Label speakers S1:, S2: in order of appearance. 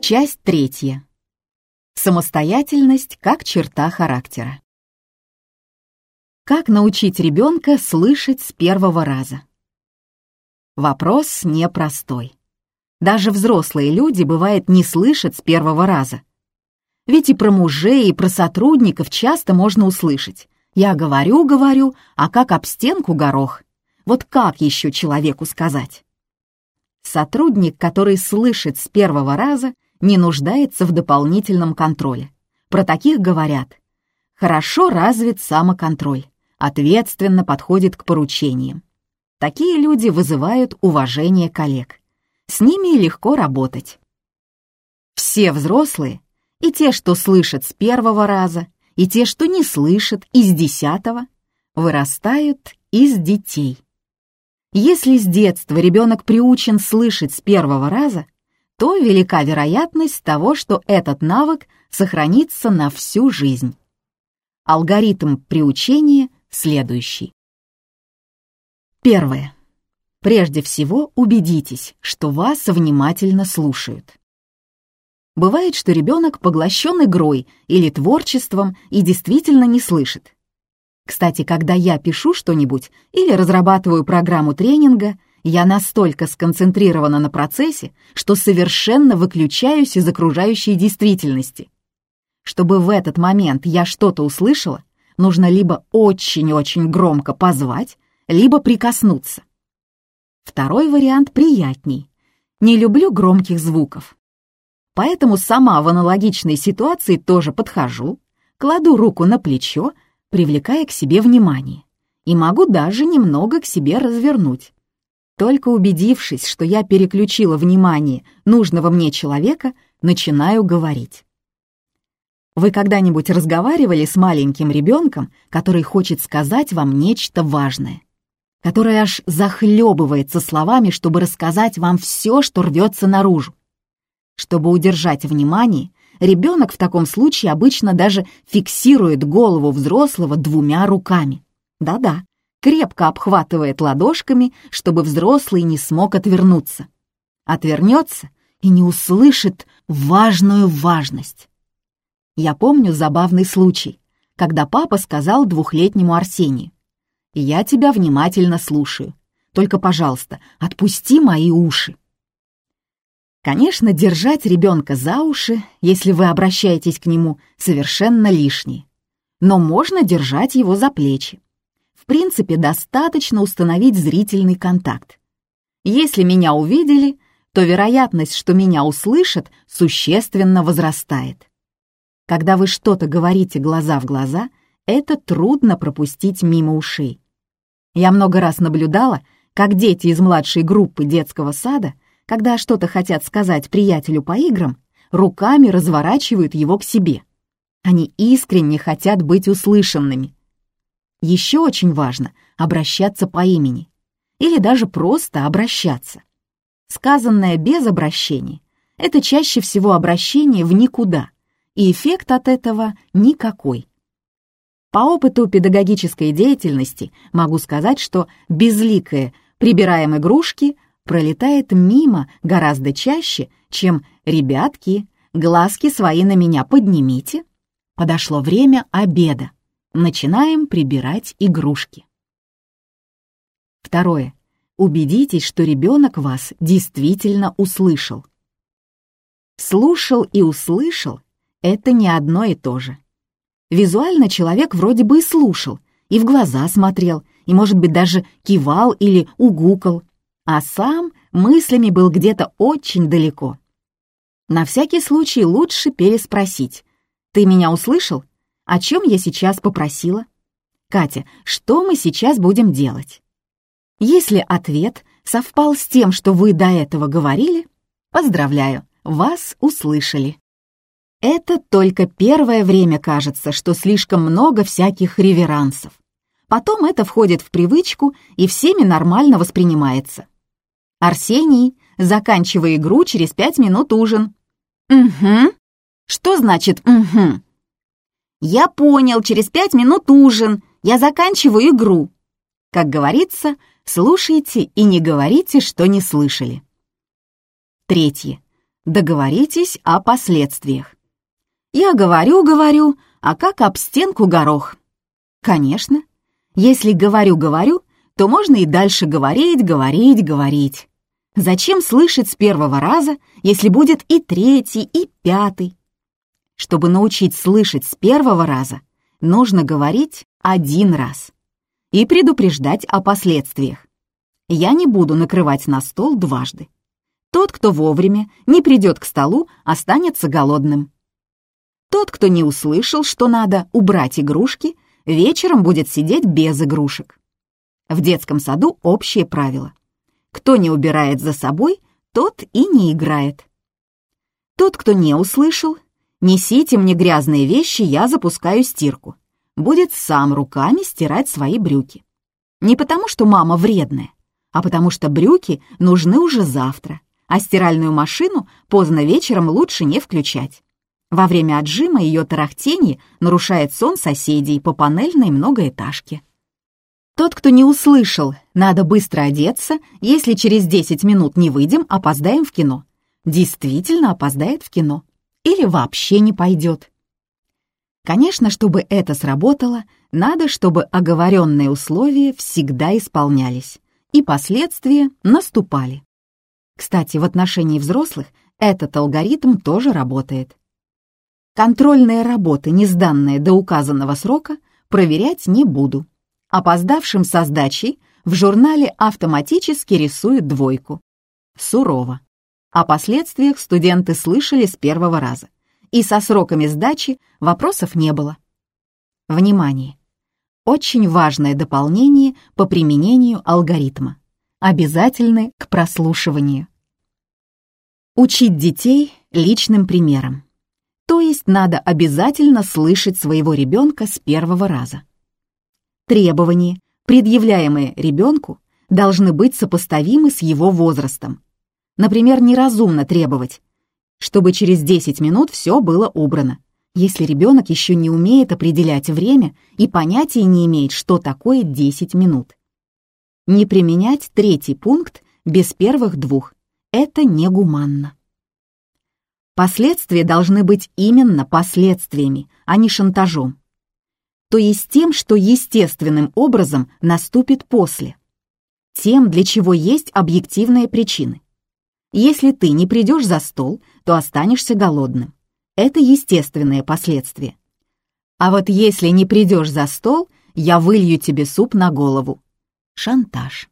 S1: Часть третья. Самостоятельность как черта характера. Как научить ребенка слышать с первого раза? Вопрос непростой. Даже взрослые люди, бывает, не слышат с первого раза. Ведь и про мужей, и про сотрудников часто можно услышать. Я говорю, говорю, а как об стенку горох. Вот как еще человеку сказать? Сотрудник, который слышит с первого раза, не нуждается в дополнительном контроле. Про таких говорят. Хорошо развит самоконтроль, ответственно подходит к поручениям. Такие люди вызывают уважение коллег. С ними легко работать. Все взрослые, и те, что слышат с первого раза, и те, что не слышат из десятого, вырастают из детей. Если с детства ребенок приучен слышать с первого раза, то велика вероятность того, что этот навык сохранится на всю жизнь. Алгоритм приучения следующий. Первое. Прежде всего убедитесь, что вас внимательно слушают. Бывает, что ребенок поглощен игрой или творчеством и действительно не слышит. Кстати, когда я пишу что-нибудь или разрабатываю программу тренинга, я настолько сконцентрирована на процессе, что совершенно выключаюсь из окружающей действительности. Чтобы в этот момент я что-то услышала, нужно либо очень-очень громко позвать, либо прикоснуться. Второй вариант приятней. Не люблю громких звуков. Поэтому сама в аналогичной ситуации тоже подхожу, кладу руку на плечо, привлекая к себе внимание, и могу даже немного к себе развернуть. Только убедившись, что я переключила внимание нужного мне человека, начинаю говорить. Вы когда-нибудь разговаривали с маленьким ребенком, который хочет сказать вам нечто важное? Который аж захлебывается словами, чтобы рассказать вам все, что рвется наружу. Чтобы удержать внимание, ребенок в таком случае обычно даже фиксирует голову взрослого двумя руками. Да-да, крепко обхватывает ладошками, чтобы взрослый не смог отвернуться. Отвернется и не услышит важную важность. Я помню забавный случай, когда папа сказал двухлетнему Арсению, «Я тебя внимательно слушаю, только, пожалуйста, отпусти мои уши». Конечно, держать ребенка за уши, если вы обращаетесь к нему, совершенно лишнее. Но можно держать его за плечи в принципе, достаточно установить зрительный контакт. Если меня увидели, то вероятность, что меня услышат, существенно возрастает. Когда вы что-то говорите глаза в глаза, это трудно пропустить мимо ушей. Я много раз наблюдала, как дети из младшей группы детского сада, когда что-то хотят сказать приятелю по играм, руками разворачивают его к себе. Они искренне хотят быть услышанными. Еще очень важно обращаться по имени или даже просто обращаться. Сказанное без обращения — это чаще всего обращение в никуда, и эффект от этого никакой. По опыту педагогической деятельности могу сказать, что безликое «прибираем игрушки» пролетает мимо гораздо чаще, чем «ребятки, глазки свои на меня поднимите». Подошло время обеда. Начинаем прибирать игрушки. Второе. Убедитесь, что ребенок вас действительно услышал. Слушал и услышал — это не одно и то же. Визуально человек вроде бы и слушал, и в глаза смотрел, и, может быть, даже кивал или угукал, а сам мыслями был где-то очень далеко. На всякий случай лучше переспросить. «Ты меня услышал?» О чем я сейчас попросила? Катя, что мы сейчас будем делать? Если ответ совпал с тем, что вы до этого говорили, поздравляю, вас услышали. Это только первое время кажется, что слишком много всяких реверансов. Потом это входит в привычку и всеми нормально воспринимается. Арсений, заканчивай игру, через пять минут ужин. Угу. Что значит «угу»? «Я понял, через пять минут ужин. Я заканчиваю игру. Как говорится, слушайте и не говорите, что не слышали. Третье. Договоритесь о последствиях. Я говорю, говорю, а как об стенку горох. Конечно. Если говорю-говорю, то можно и дальше говорить, говорить, говорить. Зачем слышать с первого раза, если будет и третий, и пятый? Чтобы научить слышать с первого раза, нужно говорить один раз и предупреждать о последствиях. Я не буду накрывать на стол дважды. Тот, кто вовремя не придет к столу, останется голодным. Тот, кто не услышал, что надо убрать игрушки, вечером будет сидеть без игрушек. В детском саду общее правило. Кто не убирает за собой, тот и не играет. Тот, кто не услышал, несите мне грязные вещи, я запускаю стирку. Будет сам руками стирать свои брюки. Не потому, что мама вредная, а потому что брюки нужны уже завтра, а стиральную машину поздно вечером лучше не включать. Во время отжима ее тарахтенье нарушает сон соседей по панельной многоэтажке. Тот, кто не услышал, надо быстро одеться, если через 10 минут не выйдем, опоздаем в кино. Действительно опоздает в кино. Или вообще не пойдет. Конечно, чтобы это сработало, надо, чтобы оговоренные условия всегда исполнялись, и последствия наступали. Кстати, в отношении взрослых этот алгоритм тоже работает. Контрольные работы, не сданные до указанного срока, проверять не буду опоздавшим со сдачей в журнале автоматически рисуют двойку. Сурово. О последствиях студенты слышали с первого раза. И со сроками сдачи вопросов не было. Внимание! Очень важное дополнение по применению алгоритма. Обязательны к прослушиванию. Учить детей личным примером. То есть надо обязательно слышать своего ребенка с первого раза. Требования, предъявляемые ребенку, должны быть сопоставимы с его возрастом. Например, неразумно требовать, чтобы через 10 минут все было убрано, если ребенок еще не умеет определять время и понятия не имеет, что такое 10 минут. Не применять третий пункт без первых двух. Это негуманно. Последствия должны быть именно последствиями, а не шантажом то есть тем, что естественным образом наступит после. Тем, для чего есть объективные причины. Если ты не придешь за стол, то останешься голодным. Это естественные последствия. А вот если не придешь за стол, я вылью тебе суп на голову. Шантаж.